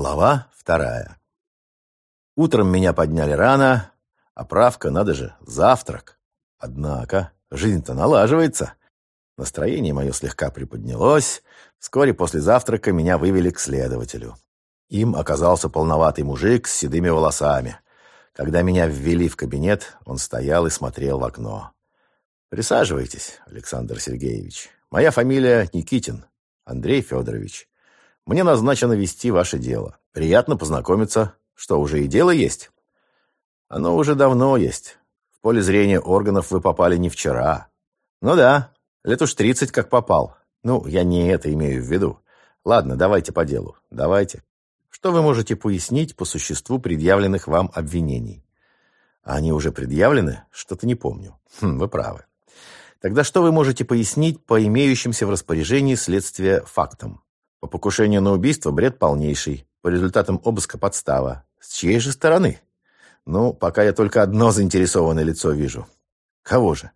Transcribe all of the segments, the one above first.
Глава вторая. Утром меня подняли рано, оправка, надо же, завтрак. Однако жизнь-то налаживается. Настроение мое слегка приподнялось. Вскоре после завтрака меня вывели к следователю. Им оказался полноватый мужик с седыми волосами. Когда меня ввели в кабинет, он стоял и смотрел в окно. «Присаживайтесь, Александр Сергеевич. Моя фамилия Никитин, Андрей Федорович. Мне назначено вести ваше дело. Приятно познакомиться. Что, уже и дело есть? Оно уже давно есть. В поле зрения органов вы попали не вчера. Ну да, лет уж тридцать как попал. Ну, я не это имею в виду. Ладно, давайте по делу. Давайте. Что вы можете пояснить по существу предъявленных вам обвинений? Они уже предъявлены? Что-то не помню. Хм, вы правы. Тогда что вы можете пояснить по имеющимся в распоряжении следствия фактам? По покушению на убийство бред полнейший. По результатам обыска подстава. С чьей же стороны? Ну, пока я только одно заинтересованное лицо вижу. Кого же?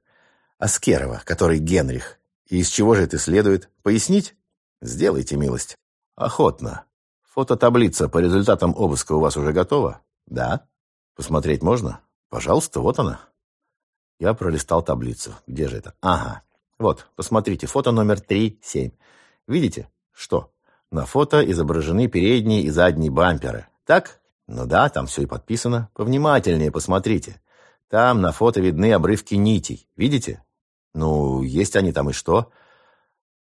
Аскерова, который Генрих. И из чего же это следует? Пояснить? Сделайте милость. Охотно. Фототаблица по результатам обыска у вас уже готова? Да. Посмотреть можно? Пожалуйста, вот она. Я пролистал таблицу. Где же это? Ага. Вот, посмотрите, фото номер 3-7. Видите? Что? На фото изображены передние и задние бамперы. Так? Ну да, там все и подписано. Повнимательнее посмотрите. Там на фото видны обрывки нитей. Видите? Ну, есть они там и что?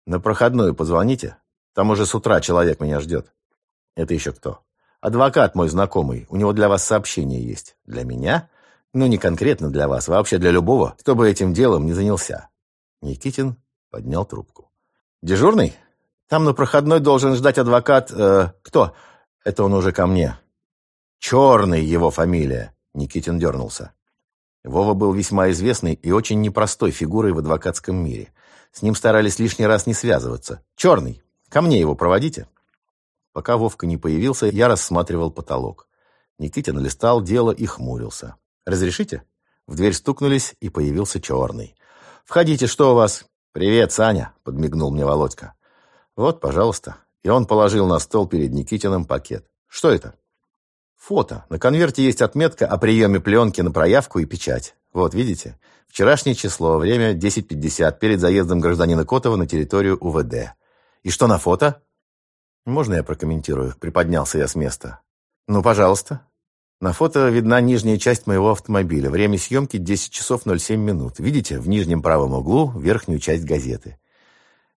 На проходную позвоните. Там уже с утра человек меня ждет. Это еще кто? Адвокат мой знакомый. У него для вас сообщение есть. Для меня? Ну, не конкретно для вас, вообще для любого, кто бы этим делом не занялся. Никитин поднял трубку. Дежурный? Там на проходной должен ждать адвокат... Э, кто? Это он уже ко мне. Черный его фамилия. Никитин дернулся. Вова был весьма известной и очень непростой фигурой в адвокатском мире. С ним старались лишний раз не связываться. «Черный, ко мне его проводите». Пока Вовка не появился, я рассматривал потолок. Никитин листал дело и хмурился. «Разрешите?» В дверь стукнулись, и появился Черный. «Входите, что у вас?» «Привет, Саня», — подмигнул мне Володька. «Вот, пожалуйста». И он положил на стол перед Никитиным пакет. «Что это?» «Фото. На конверте есть отметка о приеме пленки на проявку и печать. Вот, видите? Вчерашнее число, время 10.50, перед заездом гражданина Котова на территорию УВД. И что на фото?» «Можно я прокомментирую?» Приподнялся я с места. «Ну, пожалуйста». На фото видна нижняя часть моего автомобиля. Время съемки 10 часов 07 минут. Видите, в нижнем правом углу верхнюю часть газеты.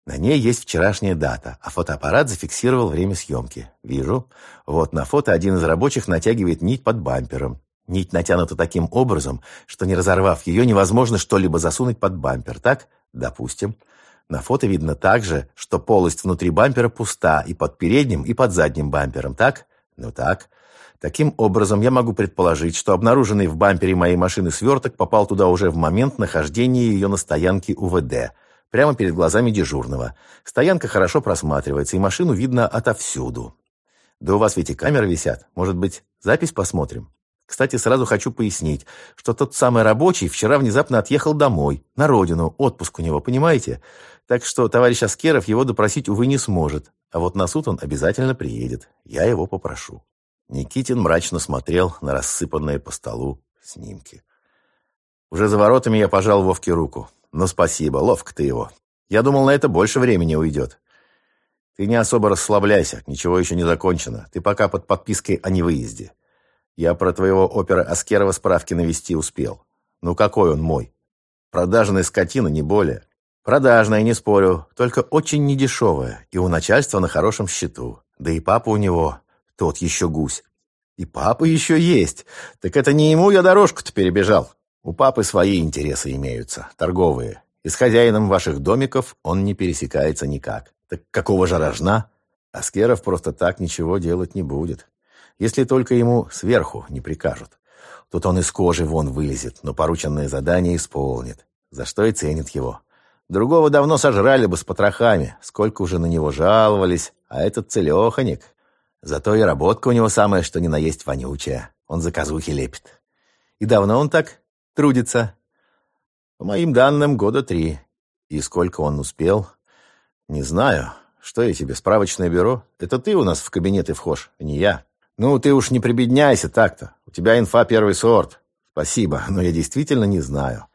На ней есть вчерашняя дата, а фотоаппарат зафиксировал время съемки. Вижу. Вот на фото один из рабочих натягивает нить под бампером. Нить натянута таким образом, что не разорвав ее, невозможно что-либо засунуть под бампер, так? Допустим. На фото видно также, что полость внутри бампера пуста и под передним, и под задним бампером, так? Ну так. Таким образом, я могу предположить, что обнаруженный в бампере моей машины сверток попал туда уже в момент нахождения ее на стоянке УВД – прямо перед глазами дежурного. Стоянка хорошо просматривается, и машину видно отовсюду. Да у вас ведь и камеры висят. Может быть, запись посмотрим? Кстати, сразу хочу пояснить, что тот самый рабочий вчера внезапно отъехал домой, на родину, отпуск у него, понимаете? Так что товарищ Аскеров его допросить, увы, не сможет. А вот на суд он обязательно приедет. Я его попрошу. Никитин мрачно смотрел на рассыпанные по столу снимки. Уже за воротами я пожал Вовке руку. «Ну, спасибо, ловко ты его. Я думал, на это больше времени уйдет». «Ты не особо расслабляйся, ничего еще не закончено. Ты пока под подпиской о невыезде. Я про твоего опера Аскерова справки навести успел. Ну, какой он мой? Продажная скотина, не более. Продажная, не спорю, только очень недешевая, и у начальства на хорошем счету. Да и папа у него, тот еще гусь. И папа еще есть. Так это не ему я дорожку-то перебежал. У папы свои интересы имеются, торговые. И с хозяином ваших домиков он не пересекается никак. Так какого же рожна? Аскеров просто так ничего делать не будет. Если только ему сверху не прикажут. Тут он из кожи вон вылезет, но порученное задание исполнит. За что и ценит его. Другого давно сожрали бы с потрохами. Сколько уже на него жаловались. А этот целеханик. Зато и работка у него самая, что ни на есть вонючая. Он заказухи лепит. И давно он так трудится? По моим данным, года три. И сколько он успел? Не знаю. Что я тебе, справочное бюро? Это ты у нас в кабинеты вхож, а не я. Ну, ты уж не прибедняйся так-то. У тебя инфа первый сорт. Спасибо, но я действительно не знаю.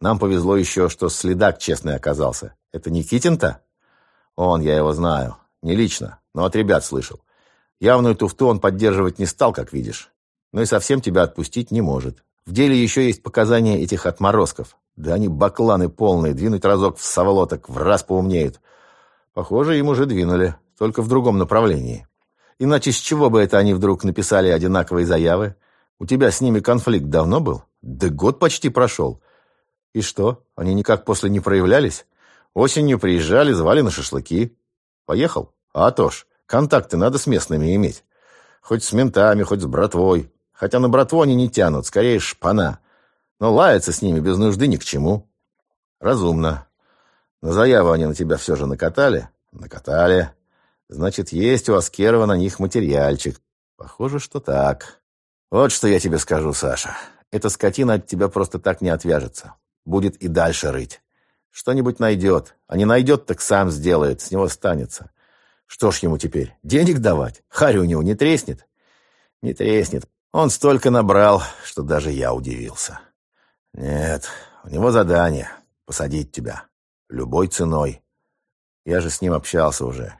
Нам повезло еще, что следак честный оказался. Это Никитин-то? Он, я его знаю. Не лично, но от ребят слышал. Явную туфту он поддерживать не стал, как видишь. Но и совсем тебя отпустить не может. В деле еще есть показания этих отморозков. Да они бакланы полные, двинуть разок в соволоток, в раз поумнеют. Похоже, им уже двинули, только в другом направлении. Иначе с чего бы это они вдруг написали одинаковые заявы? У тебя с ними конфликт давно был? Да год почти прошел. И что, они никак после не проявлялись? Осенью приезжали, звали на шашлыки. Поехал? А то ж, контакты надо с местными иметь. Хоть с ментами, хоть с братвой. Хотя на братву они не тянут, скорее шпана. Но лаяться с ними без нужды ни к чему. Разумно. На заяву они на тебя все же накатали? Накатали. Значит, есть у Аскерова на них материальчик. Похоже, что так. Вот что я тебе скажу, Саша. Эта скотина от тебя просто так не отвяжется. Будет и дальше рыть. Что-нибудь найдет. А не найдет, так сам сделает. С него станется. Что ж ему теперь? Денег давать? Харь у него не треснет? Не треснет. Он столько набрал, что даже я удивился. Нет, у него задание — посадить тебя. Любой ценой. Я же с ним общался уже.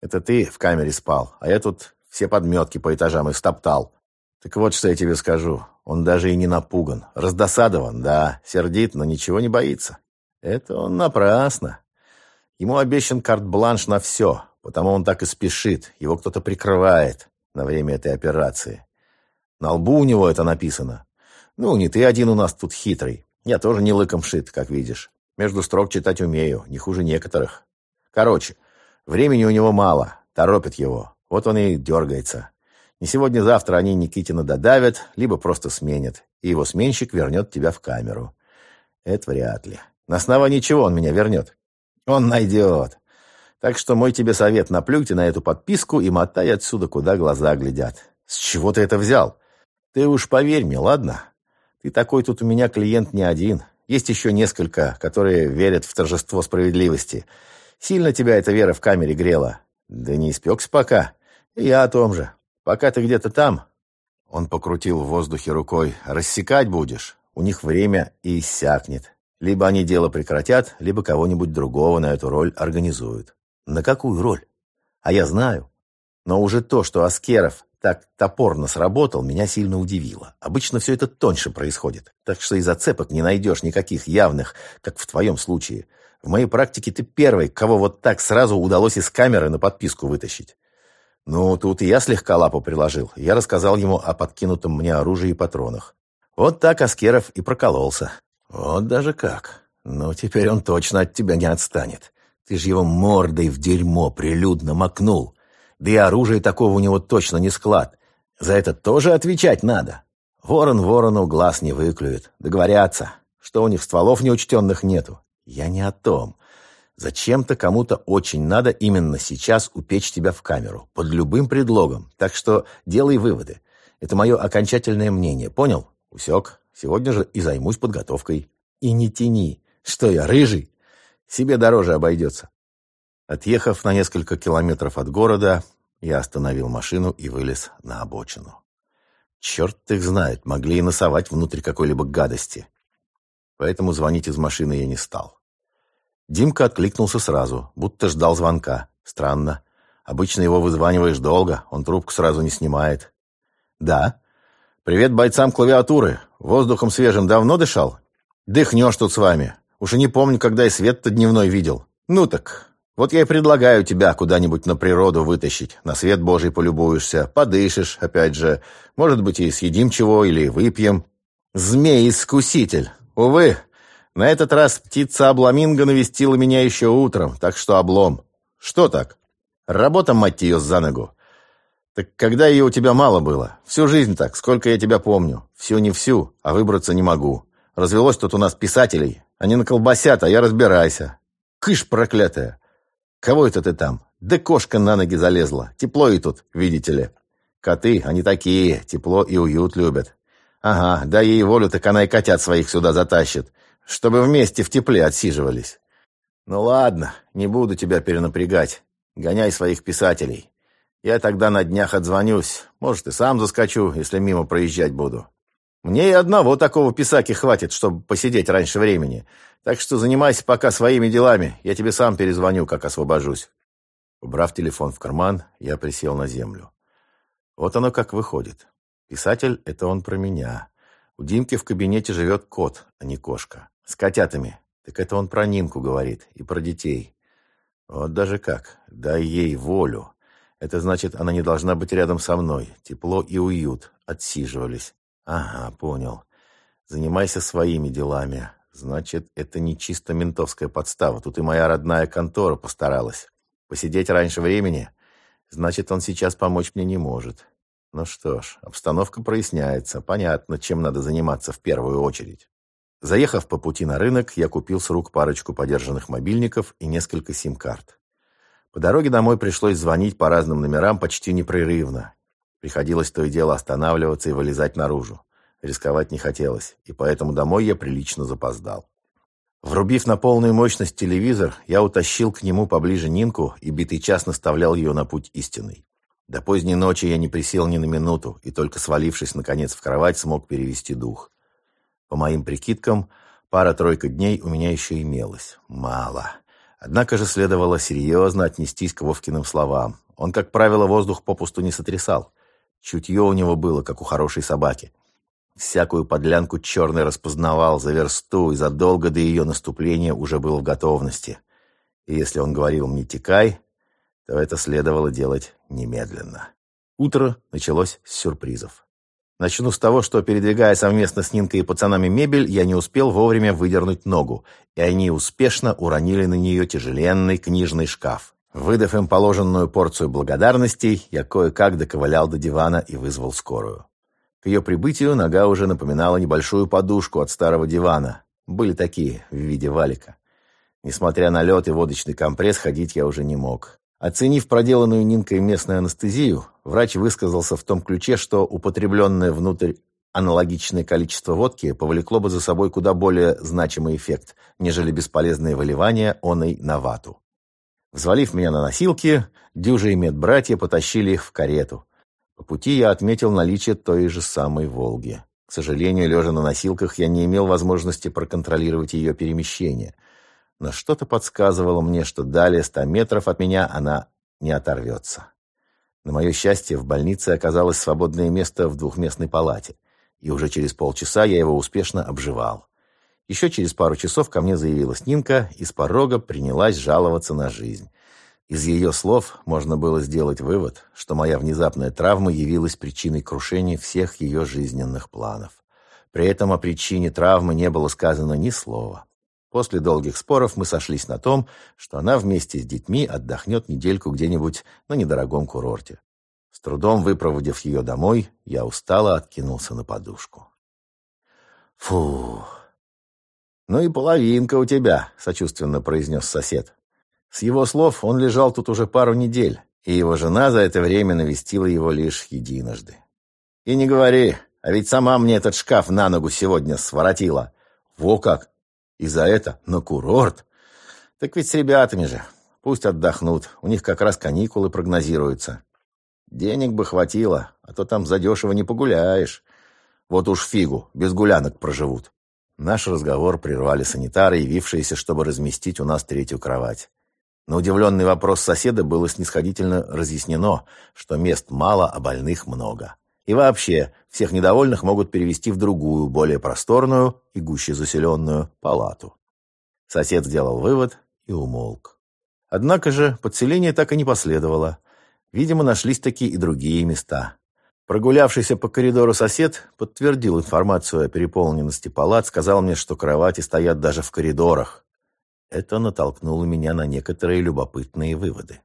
Это ты в камере спал, а я тут все подметки по этажам истоптал. Так вот, что я тебе скажу. Он даже и не напуган. Раздосадован, да, сердит, но ничего не боится. Это он напрасно. Ему обещан карт-бланш на все, потому он так и спешит. Его кто-то прикрывает на время этой операции. На лбу у него это написано. Ну, не ты один у нас тут хитрый. Я тоже не лыком шит, как видишь. Между строк читать умею, не хуже некоторых. Короче, Времени у него мало, торопит его. Вот он и дергается. Не сегодня-завтра они Никитина додавят, либо просто сменят, и его сменщик вернет тебя в камеру. Это вряд ли. На основании чего он меня вернет? Он найдет. Так что мой тебе совет, наплюйте на эту подписку и мотай отсюда, куда глаза глядят. С чего ты это взял? Ты уж поверь мне, ладно? Ты такой тут у меня клиент не один. Есть еще несколько, которые верят в торжество справедливости. Сильно тебя эта вера в камере грела. Да не испекся пока. Я о том же. Пока ты где-то там...» Он покрутил в воздухе рукой. «Рассекать будешь. У них время и иссякнет. Либо они дело прекратят, либо кого-нибудь другого на эту роль организуют. На какую роль? А я знаю. Но уже то, что Аскеров так топорно сработал, меня сильно удивило. Обычно все это тоньше происходит. Так что и зацепок не найдешь никаких явных, как в твоем случае. В моей практике ты первый, кого вот так сразу удалось из камеры на подписку вытащить. Ну, тут и я слегка лапу приложил. Я рассказал ему о подкинутом мне оружии и патронах. Вот так Аскеров и прокололся. Вот даже как. Ну, теперь он точно от тебя не отстанет. Ты ж его мордой в дерьмо прилюдно макнул. Да и оружия такого у него точно не склад. За это тоже отвечать надо. Ворон ворону глаз не выклюет. Договорятся, что у них стволов неучтенных нету. Я не о том. Зачем-то кому-то очень надо именно сейчас упечь тебя в камеру. Под любым предлогом. Так что делай выводы. Это мое окончательное мнение. Понял? Усек. Сегодня же и займусь подготовкой. И не тяни. Что я, рыжий? Себе дороже обойдется. Отъехав на несколько километров от города, я остановил машину и вылез на обочину. Черт их знает, могли и носовать внутрь какой-либо гадости поэтому звонить из машины я не стал. Димка откликнулся сразу, будто ждал звонка. Странно. Обычно его вызваниваешь долго, он трубку сразу не снимает. «Да». «Привет бойцам клавиатуры. Воздухом свежим давно дышал?» «Дыхнешь тут с вами. Уж и не помню, когда и свет-то дневной видел. Ну так, вот я и предлагаю тебя куда-нибудь на природу вытащить. На свет Божий полюбуешься, подышишь, опять же. Может быть, и съедим чего или выпьем. Змей-искуситель. Увы, на этот раз птица Обламинго навестила меня еще утром, так что облом. Что так? Работа, мать ее, за ногу. Так когда ее у тебя мало было? Всю жизнь так, сколько я тебя помню. Всю не всю, а выбраться не могу. Развелось тут у нас писателей. Они наколбасят, а я разбирайся. Кыш проклятая. Кого это ты там? Да кошка на ноги залезла. Тепло и тут, видите ли. Коты, они такие, тепло и уют любят. Ага, дай ей волю, так она и котят своих сюда затащит, чтобы вместе в тепле отсиживались. Ну ладно, не буду тебя перенапрягать. Гоняй своих писателей. Я тогда на днях отзвонюсь. Может, и сам заскочу, если мимо проезжать буду. Мне и одного такого писаки хватит, чтобы посидеть раньше времени. Так что занимайся пока своими делами. Я тебе сам перезвоню, как освобожусь». Убрав телефон в карман, я присел на землю. Вот оно как выходит. Писатель — это он про меня. У Димки в кабинете живет кот, а не кошка. С котятами. Так это он про Нинку говорит и про детей. Вот даже как. Дай ей волю. Это значит, она не должна быть рядом со мной. Тепло и уют. Отсиживались. Ага, понял. Занимайся своими делами. Значит, это не чисто ментовская подстава. Тут и моя родная контора постаралась. Посидеть раньше времени? Значит, он сейчас помочь мне не может. Ну что ж, обстановка проясняется. Понятно, чем надо заниматься в первую очередь. Заехав по пути на рынок, я купил с рук парочку подержанных мобильников и несколько сим-карт. По дороге домой пришлось звонить по разным номерам почти непрерывно. Приходилось то и дело останавливаться и вылезать наружу. Рисковать не хотелось, и поэтому домой я прилично запоздал. Врубив на полную мощность телевизор, я утащил к нему поближе Нинку и битый час наставлял ее на путь истинный. До поздней ночи я не присел ни на минуту, и только свалившись, наконец, в кровать, смог перевести дух. По моим прикидкам, пара-тройка дней у меня еще имелось. Мало. Однако же следовало серьезно отнестись к Вовкиным словам. Он, как правило, воздух попусту не сотрясал. Чутье у него было, как у хорошей собаки. Всякую подлянку черный распознавал за версту и задолго до ее наступления уже был в готовности. И если он говорил мне «текай», то это следовало делать немедленно. Утро началось с сюрпризов. Начну с того, что, передвигая совместно с Нинкой и пацанами мебель, я не успел вовремя выдернуть ногу, и они успешно уронили на нее тяжеленный книжный шкаф. Выдав им положенную порцию благодарностей, я кое-как доковылял до дивана и вызвал скорую. К ее прибытию нога уже напоминала небольшую подушку от старого дивана. Были такие, в виде валика. Несмотря на лед и водочный компресс, ходить я уже не мог. Оценив проделанную Нинкой местную анестезию, врач высказался в том ключе, что употребленное внутрь аналогичное количество водки повлекло бы за собой куда более значимый эффект, нежели бесполезное выливание оной на вату. Взвалив меня на носилки, дюжи и медбратья потащили их в карету. По пути я отметил наличие той же самой «Волги». К сожалению, лежа на носилках, я не имел возможности проконтролировать ее перемещение. Но что-то подсказывало мне, что далее ста метров от меня она не оторвется. На мое счастье, в больнице оказалось свободное место в двухместной палате, и уже через полчаса я его успешно обживал. Еще через пару часов ко мне заявилась Нинка и с порога принялась жаловаться на жизнь. Из ее слов можно было сделать вывод, что моя внезапная травма явилась причиной крушения всех ее жизненных планов. При этом о причине травмы не было сказано ни слова. После долгих споров мы сошлись на том, что она вместе с детьми отдохнет недельку где-нибудь на недорогом курорте. С трудом выпроводив ее домой, я устало откинулся на подушку. «Фу! Ну и половинка у тебя», — сочувственно произнес сосед. С его слов, он лежал тут уже пару недель, и его жена за это время навестила его лишь единожды. «И не говори, а ведь сама мне этот шкаф на ногу сегодня своротила. Во как! И за это на курорт! Так ведь с ребятами же. Пусть отдохнут, у них как раз каникулы прогнозируются. Денег бы хватило, а то там задешево не погуляешь. Вот уж фигу, без гулянок проживут». Наш разговор прервали санитары, явившиеся, чтобы разместить у нас третью кровать. На удивленный вопрос соседа было снисходительно разъяснено, что мест мало, а больных много. И вообще, всех недовольных могут перевести в другую, более просторную и гуще заселенную палату. Сосед сделал вывод и умолк. Однако же подселение так и не последовало. Видимо, нашлись такие и другие места. Прогулявшийся по коридору сосед подтвердил информацию о переполненности палат, сказал мне, что кровати стоят даже в коридорах. Это натолкнуло меня на некоторые любопытные выводы.